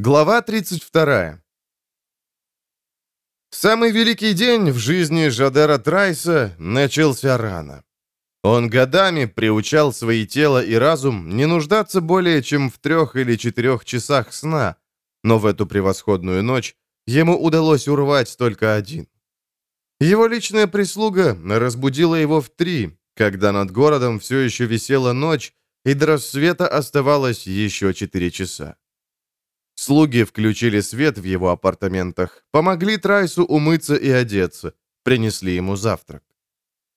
Глава 32. Самый великий день в жизни Жадера Трайса начался рано. Он годами приучал свои тело и разум не нуждаться более чем в трех или четырех часах сна, но в эту превосходную ночь ему удалось урвать только один. Его личная прислуга разбудила его в три, когда над городом все еще висела ночь, и до рассвета оставалось еще четыре часа. Слуги включили свет в его апартаментах, помогли Трайсу умыться и одеться, принесли ему завтрак.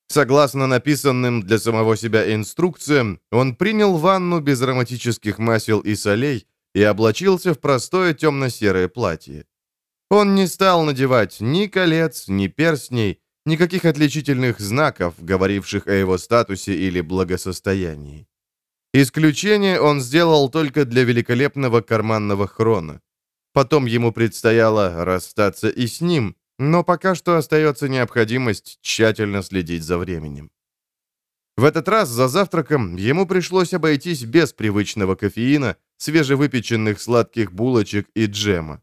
Согласно написанным для самого себя инструкциям, он принял ванну без ароматических масел и солей и облачился в простое темно-серое платье. Он не стал надевать ни колец, ни перстней, никаких отличительных знаков, говоривших о его статусе или благосостоянии. Исключение он сделал только для великолепного карманного хрона. Потом ему предстояло расстаться и с ним, но пока что остается необходимость тщательно следить за временем. В этот раз за завтраком ему пришлось обойтись без привычного кофеина, свежевыпеченных сладких булочек и джема.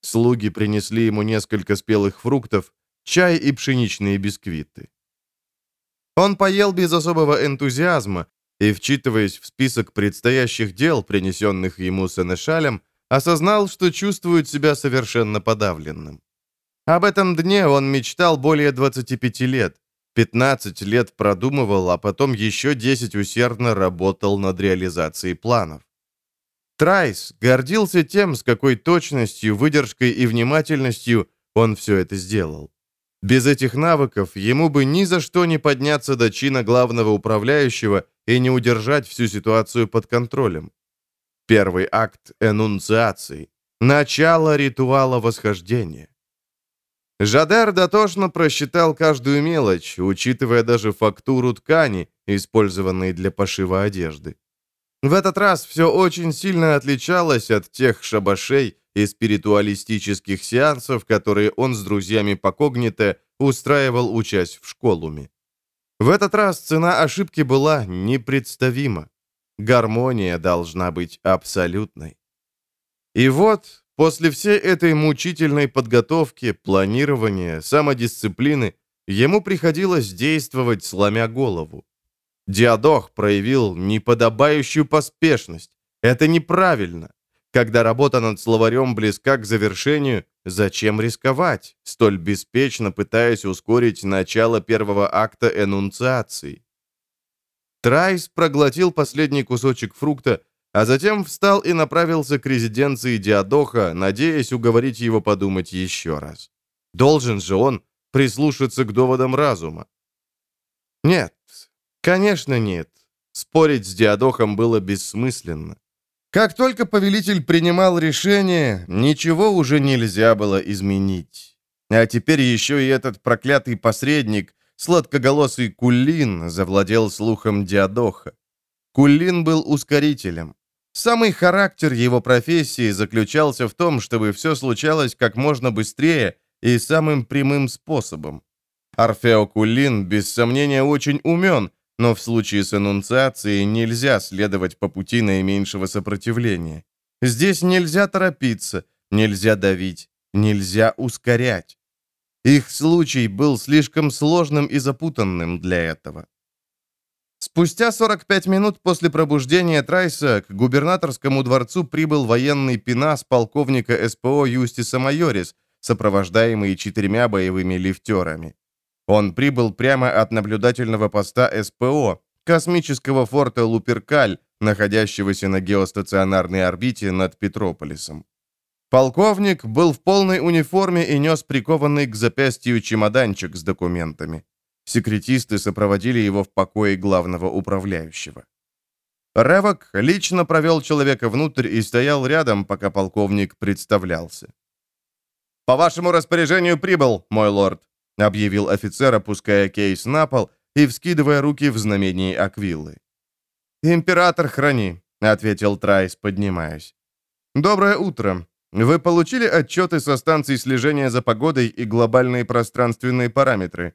Слуги принесли ему несколько спелых фруктов, чай и пшеничные бисквиты. Он поел без особого энтузиазма, и, вчитываясь в список предстоящих дел, принесенных ему Сенешалем, осознал, что чувствует себя совершенно подавленным. Об этом дне он мечтал более 25 лет, 15 лет продумывал, а потом еще 10 усердно работал над реализацией планов. Трайс гордился тем, с какой точностью, выдержкой и внимательностью он все это сделал. Без этих навыков ему бы ни за что не подняться до чина главного управляющего и не удержать всю ситуацию под контролем. Первый акт энунциации. Начало ритуала восхождения. Жадер дотошно просчитал каждую мелочь, учитывая даже фактуру ткани, использованной для пошива одежды. В этот раз все очень сильно отличалось от тех шабашей и спиритуалистических сеансов, которые он с друзьями по когните устраивал, учась в школуме. В этот раз цена ошибки была непредставима. Гармония должна быть абсолютной. И вот, после всей этой мучительной подготовки, планирования, самодисциплины, ему приходилось действовать, сломя голову. Диадох проявил неподобающую поспешность. Это неправильно. Когда работа над словарем близка к завершению, зачем рисковать, столь беспечно пытаясь ускорить начало первого акта энунциации? Трайс проглотил последний кусочек фрукта, а затем встал и направился к резиденции Диадоха, надеясь уговорить его подумать еще раз. Должен же он прислушаться к доводам разума. Нет, конечно нет. Спорить с Диадохом было бессмысленно. Как только повелитель принимал решение, ничего уже нельзя было изменить. А теперь еще и этот проклятый посредник, сладкоголосый Кулин, завладел слухом Диадоха. Кулин был ускорителем. Самый характер его профессии заключался в том, чтобы все случалось как можно быстрее и самым прямым способом. Орфео Кулин, без сомнения, очень умен, но в случае с энунциацией нельзя следовать по пути наименьшего сопротивления. Здесь нельзя торопиться, нельзя давить, нельзя ускорять. Их случай был слишком сложным и запутанным для этого. Спустя 45 минут после пробуждения Трайса к губернаторскому дворцу прибыл военный пенас полковника СПО Юстиса Майорис, сопровождаемый четырьмя боевыми лифтерами. Он прибыл прямо от наблюдательного поста СПО, космического форта Луперкаль, находящегося на геостационарной орбите над Петрополисом. Полковник был в полной униформе и нес прикованный к запястью чемоданчик с документами. Секретисты сопроводили его в покое главного управляющего. Ревок лично провел человека внутрь и стоял рядом, пока полковник представлялся. «По вашему распоряжению прибыл, мой лорд», — объявил офицер, опуская кейс на пол и вскидывая руки в знамении Аквиллы. «Император храни», — ответил Трайс, поднимаясь. «Доброе утро. Вы получили отчеты со станций слежения за погодой и глобальные пространственные параметры?»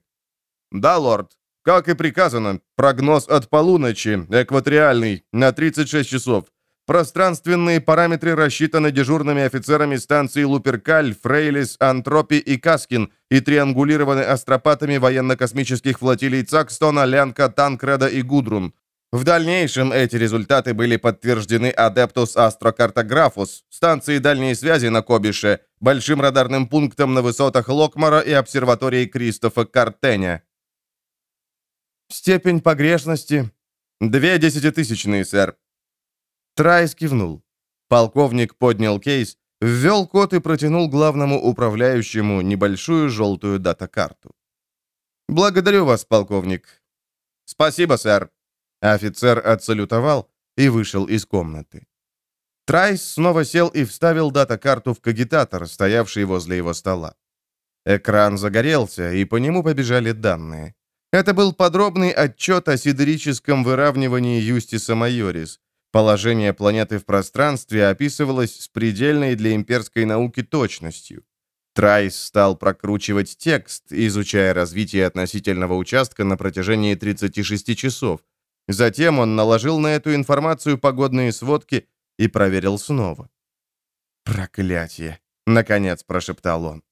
«Да, лорд. Как и приказано, прогноз от полуночи, экваториальный, на 36 часов. Пространственные параметры рассчитаны дежурными офицерами станций Луперкаль, Фрейлис, Антропи и Каскин и триангулированы астропатами военно-космических флотилий Цакстона, Лянка, Танкреда и Гудрун. В дальнейшем эти результаты были подтверждены Адептус Астрокартографус, станцией дальней связи на Кобише, большим радарным пунктом на высотах Локмара и обсерваторией Кристофа Картеня. Степень погрешности — две десятитысячные, сэр. Трайс кивнул. Полковник поднял кейс, ввел код и протянул главному управляющему небольшую желтую дата-карту. «Благодарю вас, полковник». «Спасибо, сэр». Офицер отсалютовал и вышел из комнаты. Трайс снова сел и вставил дата-карту в когитатор, стоявший возле его стола. Экран загорелся, и по нему побежали данные. Это был подробный отчет о сидерическом выравнивании Юстиса Майорис, Положение планеты в пространстве описывалось с предельной для имперской науки точностью. Трайс стал прокручивать текст, изучая развитие относительного участка на протяжении 36 часов. Затем он наложил на эту информацию погодные сводки и проверил снова. «Проклятие!» — наконец прошептал он.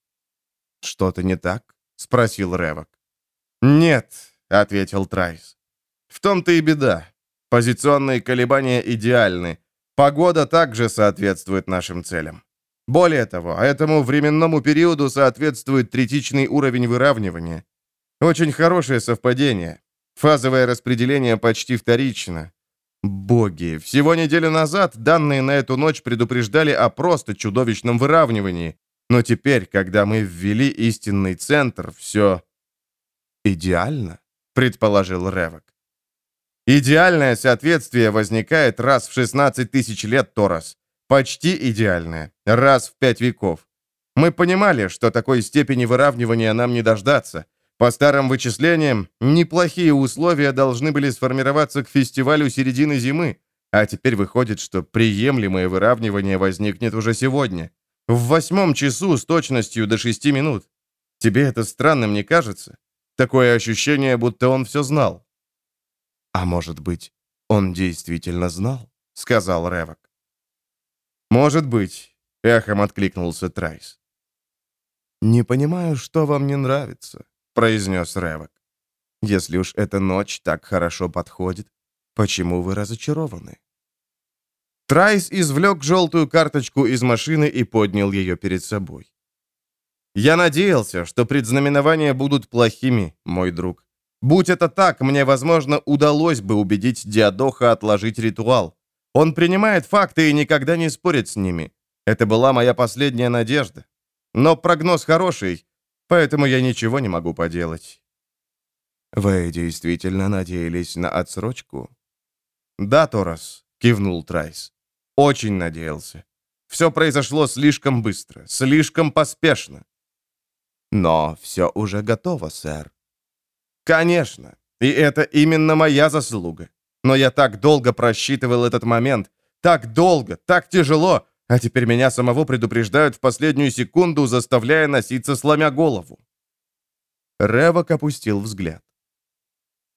«Что-то не так?» — спросил Ревок. «Нет», — ответил Трайс. «В том-то и беда. Позиционные колебания идеальны. Погода также соответствует нашим целям. Более того, этому временному периоду соответствует третичный уровень выравнивания. Очень хорошее совпадение. Фазовое распределение почти вторично. Боги, всего неделю назад данные на эту ночь предупреждали о просто чудовищном выравнивании. Но теперь, когда мы ввели истинный центр, все идеально, предположил Ревок. Идеальное соответствие возникает раз в 16 тысяч лет, Торос. Почти идеальное. Раз в пять веков. Мы понимали, что такой степени выравнивания нам не дождаться. По старым вычислениям, неплохие условия должны были сформироваться к фестивалю середины зимы, а теперь выходит, что приемлемое выравнивание возникнет уже сегодня. В восьмом часу с точностью до шести минут. Тебе это странным не кажется? Такое ощущение, будто он все знал. «А может быть, он действительно знал?» — сказал Ревок. «Может быть», — эхом откликнулся Трайс. «Не понимаю, что вам не нравится», — произнес Ревок. «Если уж эта ночь так хорошо подходит, почему вы разочарованы?» Трайс извлек желтую карточку из машины и поднял ее перед собой. «Я надеялся, что предзнаменования будут плохими, мой друг. Будь это так, мне, возможно, удалось бы убедить Диадоха отложить ритуал. Он принимает факты и никогда не спорит с ними. Это была моя последняя надежда. Но прогноз хороший, поэтому я ничего не могу поделать. «Вы действительно надеялись на отсрочку?» «Да, Торос», — кивнул Трайс. «Очень надеялся. Все произошло слишком быстро, слишком поспешно». «Но все уже готово, сэр. Конечно. И это именно моя заслуга. Но я так долго просчитывал этот момент. Так долго, так тяжело. А теперь меня самого предупреждают в последнюю секунду, заставляя носиться, сломя голову. Ревок опустил взгляд.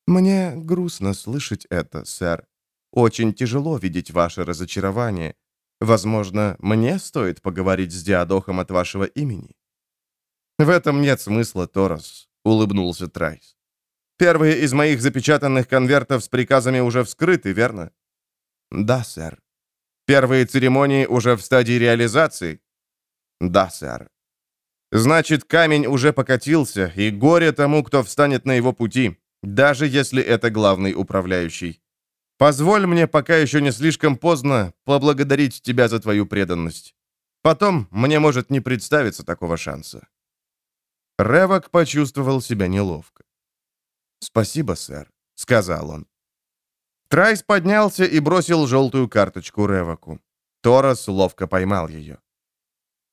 «Мне грустно слышать это, сэр. Очень тяжело видеть ваше разочарование. Возможно, мне стоит поговорить с Диадохом от вашего имени?» «В этом нет смысла, Торос», — улыбнулся Трайс. Первые из моих запечатанных конвертов с приказами уже вскрыты, верно? Да, сэр. Первые церемонии уже в стадии реализации? Да, сэр. Значит, камень уже покатился, и горе тому, кто встанет на его пути, даже если это главный управляющий. Позволь мне, пока еще не слишком поздно, поблагодарить тебя за твою преданность. Потом мне может не представиться такого шанса». Ревок почувствовал себя неловко. «Спасибо, сэр», — сказал он. Трайс поднялся и бросил желтую карточку Реваку. Торос ловко поймал ее.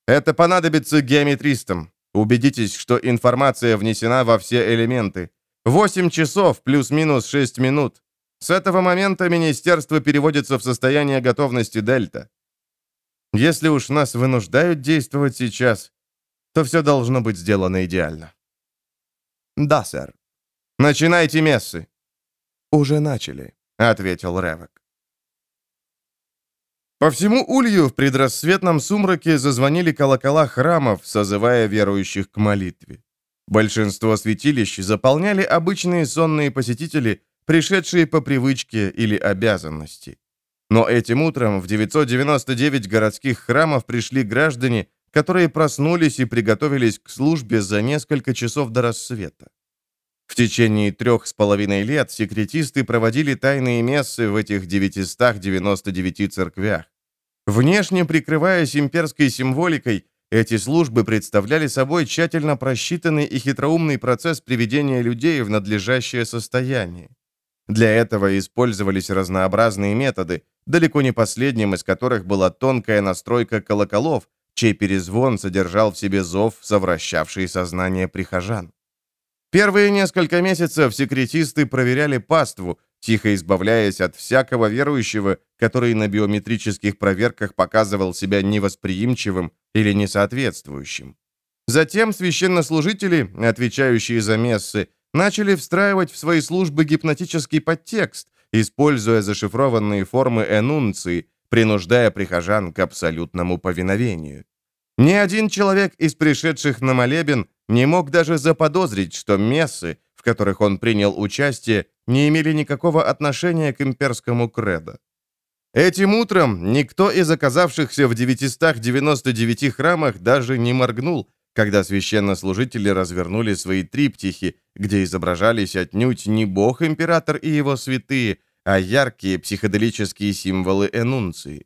«Это понадобится геометристам. Убедитесь, что информация внесена во все элементы. Восемь часов плюс-минус шесть минут. С этого момента министерство переводится в состояние готовности Дельта. Если уж нас вынуждают действовать сейчас, то все должно быть сделано идеально». «Да, сэр», «Начинайте мессы». «Уже начали», — ответил Ревок. По всему улью в предрассветном сумраке зазвонили колокола храмов, созывая верующих к молитве. Большинство святилищ заполняли обычные сонные посетители, пришедшие по привычке или обязанности. Но этим утром в 999 городских храмов пришли граждане, которые проснулись и приготовились к службе за несколько часов до рассвета. В течение трех с половиной лет секретисты проводили тайные мессы в этих 999 церквях. Внешне прикрываясь имперской символикой, эти службы представляли собой тщательно просчитанный и хитроумный процесс приведения людей в надлежащее состояние. Для этого использовались разнообразные методы, далеко не последним из которых была тонкая настройка колоколов, чей перезвон содержал в себе зов, совращавший сознание прихожан. Первые несколько месяцев секретисты проверяли паству, тихо избавляясь от всякого верующего, который на биометрических проверках показывал себя невосприимчивым или несоответствующим. Затем священнослужители, отвечающие за мессы, начали встраивать в свои службы гипнотический подтекст, используя зашифрованные формы энунции, принуждая прихожан к абсолютному повиновению. Ни один человек из пришедших на молебен не мог даже заподозрить, что мессы, в которых он принял участие, не имели никакого отношения к имперскому кредо. Этим утром никто из оказавшихся в 999 храмах даже не моргнул, когда священнослужители развернули свои триптихи, где изображались отнюдь не бог-император и его святые, а яркие психоделические символы энунции.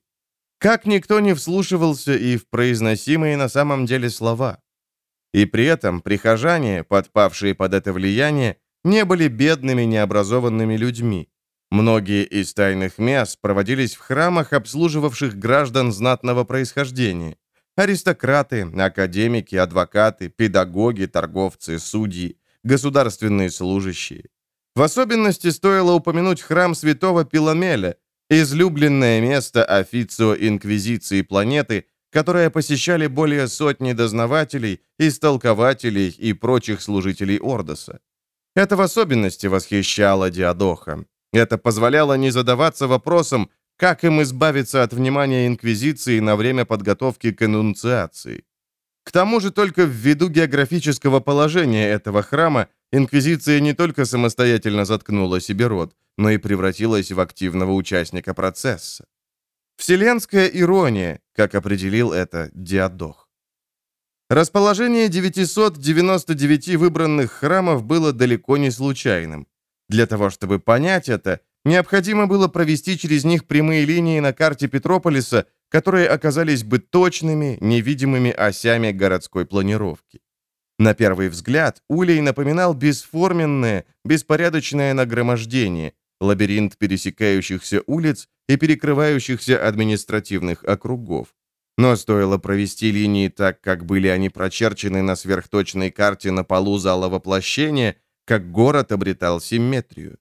Как никто не вслушивался и в произносимые на самом деле слова. И при этом прихожане, подпавшие под это влияние, не были бедными необразованными людьми. Многие из тайных мест проводились в храмах, обслуживавших граждан знатного происхождения. Аристократы, академики, адвокаты, педагоги, торговцы, судьи, государственные служащие. В особенности стоило упомянуть храм святого Пиламеля, излюбленное место официо инквизиции планеты, которое посещали более сотни дознавателей, истолкователей и прочих служителей Ордоса. Это в особенности восхищало Диадоха. Это позволяло не задаваться вопросом, как им избавиться от внимания Инквизиции на время подготовки к энунциации. К тому же только ввиду географического положения этого храма Инквизиция не только самостоятельно заткнула себе рот, но и превратилась в активного участника процесса. Вселенская ирония, как определил это Диадох. Расположение 999 выбранных храмов было далеко не случайным. Для того, чтобы понять это, необходимо было провести через них прямые линии на карте Петрополиса, которые оказались бы точными, невидимыми осями городской планировки. На первый взгляд, Улей напоминал бесформенное, беспорядочное нагромождение, лабиринт пересекающихся улиц и перекрывающихся административных округов. Но стоило провести линии так, как были они прочерчены на сверхточной карте на полу зала воплощения, как город обретал симметрию.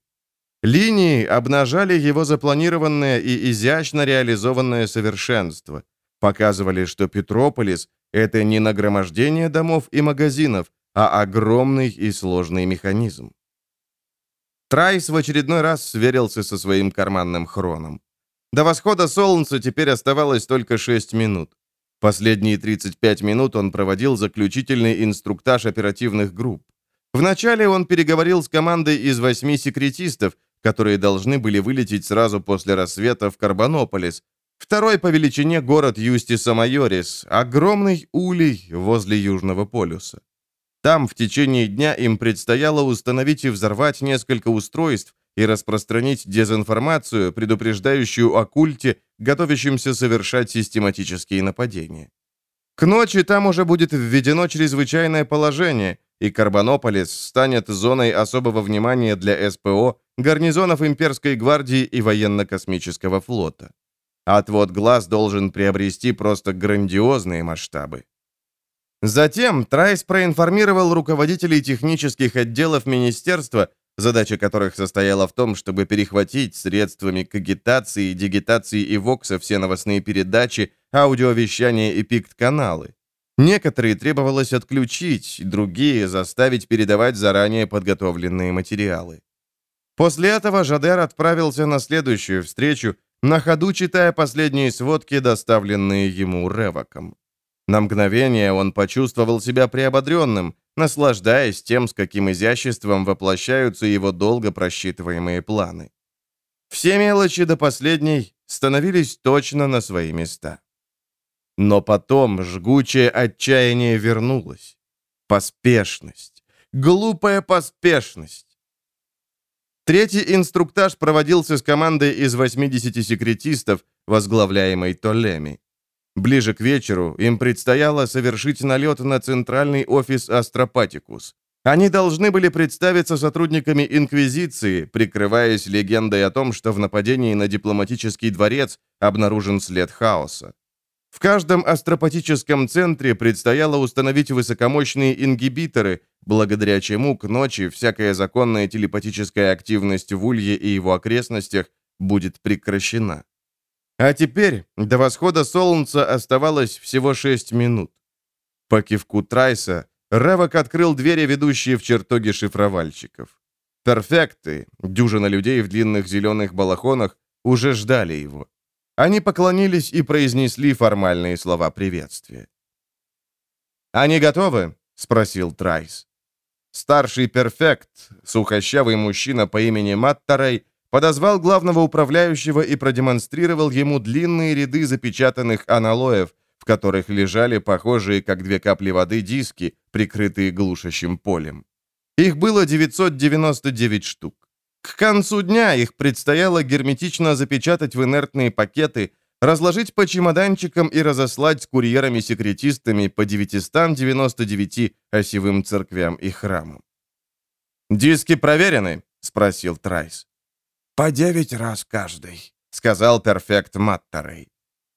Линии обнажали его запланированное и изящно реализованное совершенство, показывали, что Петрополис — это не нагромождение домов и магазинов, а огромный и сложный механизм. Трайс в очередной раз сверился со своим карманным хроном. До восхода солнца теперь оставалось только 6 минут. Последние 35 минут он проводил заключительный инструктаж оперативных групп. Вначале он переговорил с командой из восьми секретистов, которые должны были вылететь сразу после рассвета в Карбонополис, второй по величине город Юстиса-Майорис, огромный улей возле Южного полюса. Там в течение дня им предстояло установить и взорвать несколько устройств и распространить дезинформацию, предупреждающую о культе, готовящемся совершать систематические нападения. К ночи там уже будет введено чрезвычайное положение, и Карбонополис станет зоной особого внимания для СПО, гарнизонов имперской гвардии и военно-космического флота. Отвод глаз должен приобрести просто грандиозные масштабы. Затем Трайс проинформировал руководителей технических отделов министерства, задача которых состояла в том, чтобы перехватить средствами к агитации, дигитации и вокса все новостные передачи, аудиовещание и пикт-каналы. Некоторые требовалось отключить, другие заставить передавать заранее подготовленные материалы. После этого Жадер отправился на следующую встречу, на ходу читая последние сводки, доставленные ему Ревоком. На мгновение он почувствовал себя приободренным, наслаждаясь тем, с каким изяществом воплощаются его долго просчитываемые планы. Все мелочи до последней становились точно на свои места. Но потом жгучее отчаяние вернулось. Поспешность. Глупая поспешность. Третий инструктаж проводился с командой из 80 секретистов, возглавляемой Толеми. Ближе к вечеру им предстояло совершить налет на центральный офис Астропатикус. Они должны были представиться сотрудниками Инквизиции, прикрываясь легендой о том, что в нападении на дипломатический дворец обнаружен след хаоса. В каждом астропатическом центре предстояло установить высокомощные ингибиторы, благодаря чему к ночи всякая законная телепатическая активность в Улье и его окрестностях будет прекращена. А теперь до восхода солнца оставалось всего 6 минут. По кивку Трайса Ревок открыл двери, ведущие в чертоги шифровальщиков. Перфекты, дюжина людей в длинных зеленых балахонах, уже ждали его. Они поклонились и произнесли формальные слова приветствия. «Они готовы?» — спросил Трайс. Старший перфект, сухощавый мужчина по имени Маттарей, подозвал главного управляющего и продемонстрировал ему длинные ряды запечатанных аналоев, в которых лежали похожие, как две капли воды, диски, прикрытые глушащим полем. Их было 999 штук. К концу дня их предстояло герметично запечатать в инертные пакеты, разложить по чемоданчикам и разослать с курьерами-секретистами по 999 осевым церквям и храмам. «Диски проверены?» — спросил Трайс. «По девять раз каждый», — сказал перфект Маттерей.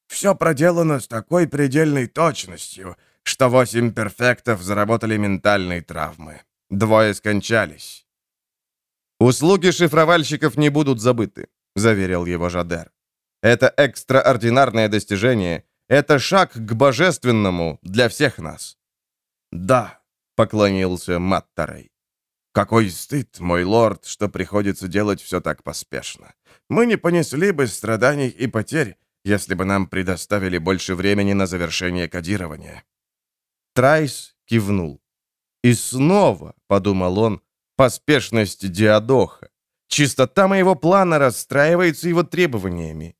«Все проделано с такой предельной точностью, что восемь перфектов заработали ментальные травмы. Двое скончались. «Услуги шифровальщиков не будут забыты», — заверил его Жадер. «Это экстраординарное достижение. Это шаг к божественному для всех нас». «Да», — поклонился Маттарей. «Какой стыд, мой лорд, что приходится делать все так поспешно. Мы не понесли бы страданий и потерь, если бы нам предоставили больше времени на завершение кодирования». Трайс кивнул. «И снова», — подумал он, Поспешность Диадоха. Чистота моего плана расстраивается его требованиями.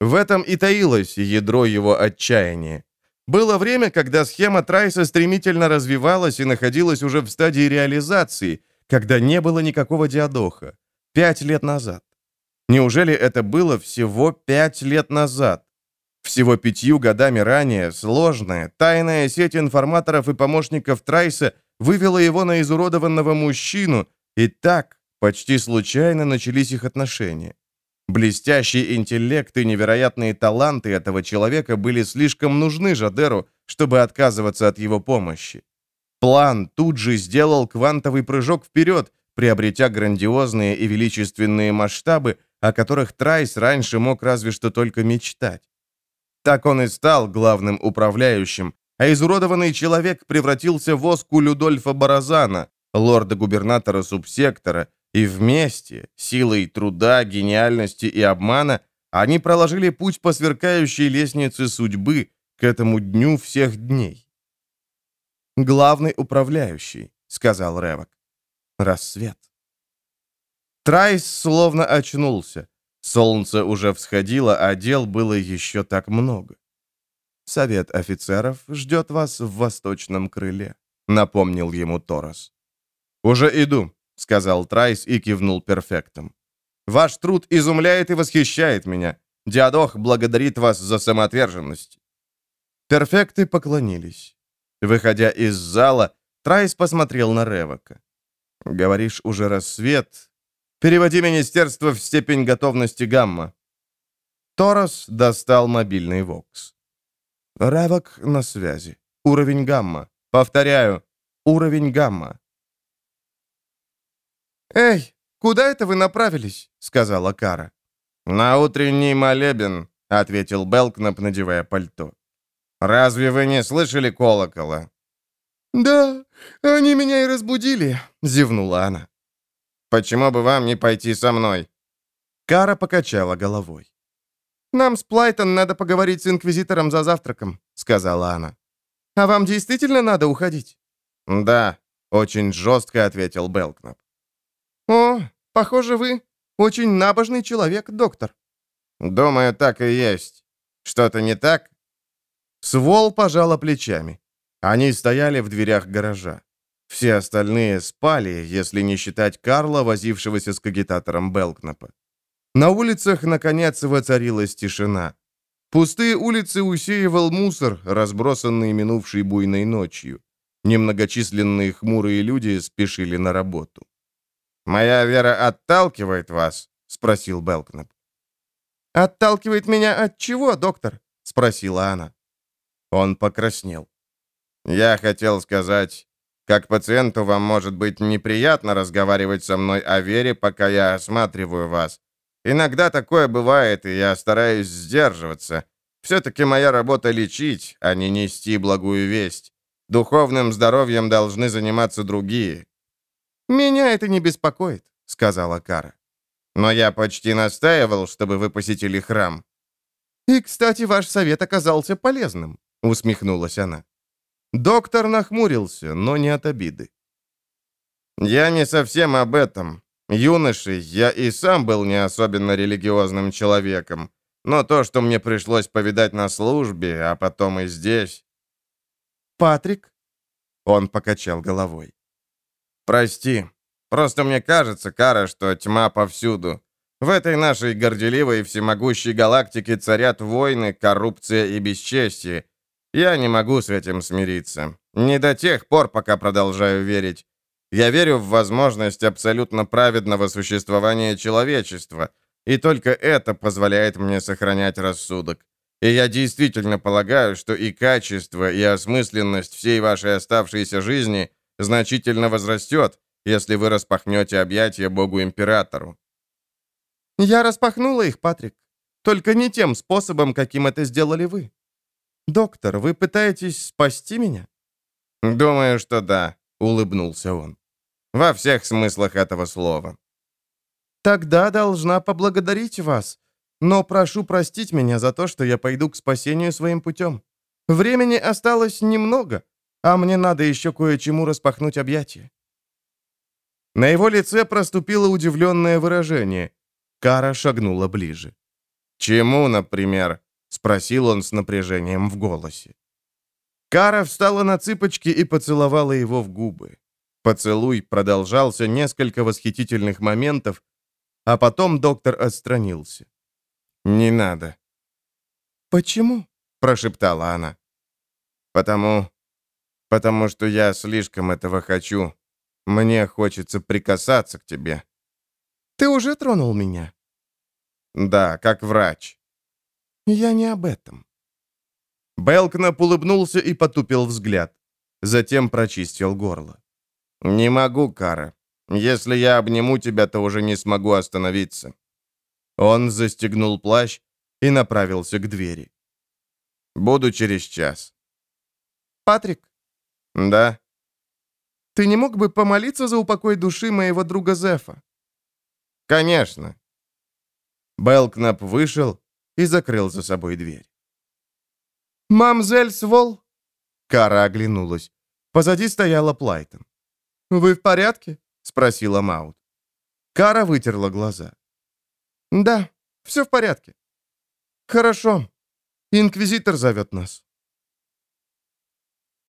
В этом и таилось ядро его отчаяния. Было время, когда схема Трайса стремительно развивалась и находилась уже в стадии реализации, когда не было никакого диадоха. Пять лет назад. Неужели это было всего пять лет назад? Всего пятью годами ранее сложная, тайная сеть информаторов и помощников Трайса вывела его на изуродованного мужчину, и так, почти случайно, начались их отношения. Блестящий интеллект и невероятные таланты этого человека были слишком нужны Жадеру, чтобы отказываться от его помощи. План тут же сделал квантовый прыжок вперед, приобретя грандиозные и величественные масштабы, о которых Трайс раньше мог разве что только мечтать. Так он и стал главным управляющим, а изуродованный человек превратился в оску Людольфа Баразана, лорда-губернатора субсектора, и вместе, силой труда, гениальности и обмана, они проложили путь по сверкающей лестнице судьбы к этому дню всех дней. «Главный управляющий», — сказал Ревок. «Рассвет». Трайс словно очнулся. Солнце уже всходило, а дел было еще так много. Совет офицеров ждет вас в восточном крыле», — напомнил ему Торос. «Уже иду», — сказал Трайс и кивнул перфектам. «Ваш труд изумляет и восхищает меня. Диадох благодарит вас за самоотверженность». Перфекты поклонились. Выходя из зала, Трайс посмотрел на Ревока. «Говоришь, уже рассвет. Переводи министерство в степень готовности гамма». Торос достал мобильный вокс. Ревок на связи. Уровень гамма. Повторяю, уровень гамма. «Эй, куда это вы направились?» — сказала Кара. «На утренний молебен», — ответил Белкнап, надевая пальто. «Разве вы не слышали колокола?» «Да, они меня и разбудили», — зевнула она. «Почему бы вам не пойти со мной?» Кара покачала головой. «Нам с Плайтон надо поговорить с Инквизитором за завтраком», — сказала она. «А вам действительно надо уходить?» «Да», — очень жестко ответил Белкнап. «О, похоже, вы очень набожный человек, доктор». «Думаю, так и есть. Что-то не так?» Свол пожала плечами. Они стояли в дверях гаража. Все остальные спали, если не считать Карла, возившегося с кагитатором Белкнапа. На улицах, наконец, воцарилась тишина. Пустые улицы усеивал мусор, разбросанный минувшей буйной ночью. Немногочисленные хмурые люди спешили на работу. «Моя вера отталкивает вас?» — спросил Белкнап. «Отталкивает меня от чего, доктор?» — спросила она. Он покраснел. «Я хотел сказать, как пациенту вам может быть неприятно разговаривать со мной о вере, пока я осматриваю вас. Иногда такое бывает, и я стараюсь сдерживаться. Все-таки моя работа лечить, а не нести благую весть. Духовным здоровьем должны заниматься другие». «Меня это не беспокоит», — сказала Кара. «Но я почти настаивал, чтобы вы посетили храм». «И, кстати, ваш совет оказался полезным», — усмехнулась она. Доктор нахмурился, но не от обиды. «Я не совсем об этом. Юношей я и сам был не особенно религиозным человеком, но то, что мне пришлось повидать на службе, а потом и здесь...» «Патрик?» Он покачал головой. «Прости. Просто мне кажется, Кара, что тьма повсюду. В этой нашей горделивой и всемогущей галактике царят войны, коррупция и бесчестие, я не могу с этим смириться. Не до тех пор, пока продолжаю верить. Я верю в возможность абсолютно праведного существования человечества, и только это позволяет мне сохранять рассудок. И я действительно полагаю, что и качество, и осмысленность всей вашей оставшейся жизни значительно возрастет, если вы распахнете объятия Богу-Императору. Я распахнула их, Патрик. Только не тем способом, каким это сделали вы. «Доктор, вы пытаетесь спасти меня?» «Думаю, что да», — улыбнулся он. «Во всех смыслах этого слова». «Тогда должна поблагодарить вас, но прошу простить меня за то, что я пойду к спасению своим путем. Времени осталось немного, а мне надо еще кое-чему распахнуть объятия». На его лице проступило удивленное выражение. Кара шагнула ближе. «Чему, например?» — спросил он с напряжением в голосе. Кара встала на цыпочки и поцеловала его в губы. Поцелуй продолжался несколько восхитительных моментов, а потом доктор отстранился. «Не надо». «Почему?» — прошептала она. «Потому... потому что я слишком этого хочу. Мне хочется прикасаться к тебе». «Ты уже тронул меня?» «Да, как врач». «Я не об этом». Белкнап улыбнулся и потупил взгляд. Затем прочистил горло. «Не могу, Кара. Если я обниму тебя, то уже не смогу остановиться». Он застегнул плащ и направился к двери. «Буду через час». «Патрик?» «Да». «Ты не мог бы помолиться за упокой души моего друга Зефа?» «Конечно». Белкнап вышел и закрыл за собой дверь. «Мамзель Свол?» Кара оглянулась. Позади стояла Плайтон. «Вы в порядке?» — спросила Маут. Кара вытерла глаза. «Да, все в порядке». «Хорошо. Инквизитор зовет нас».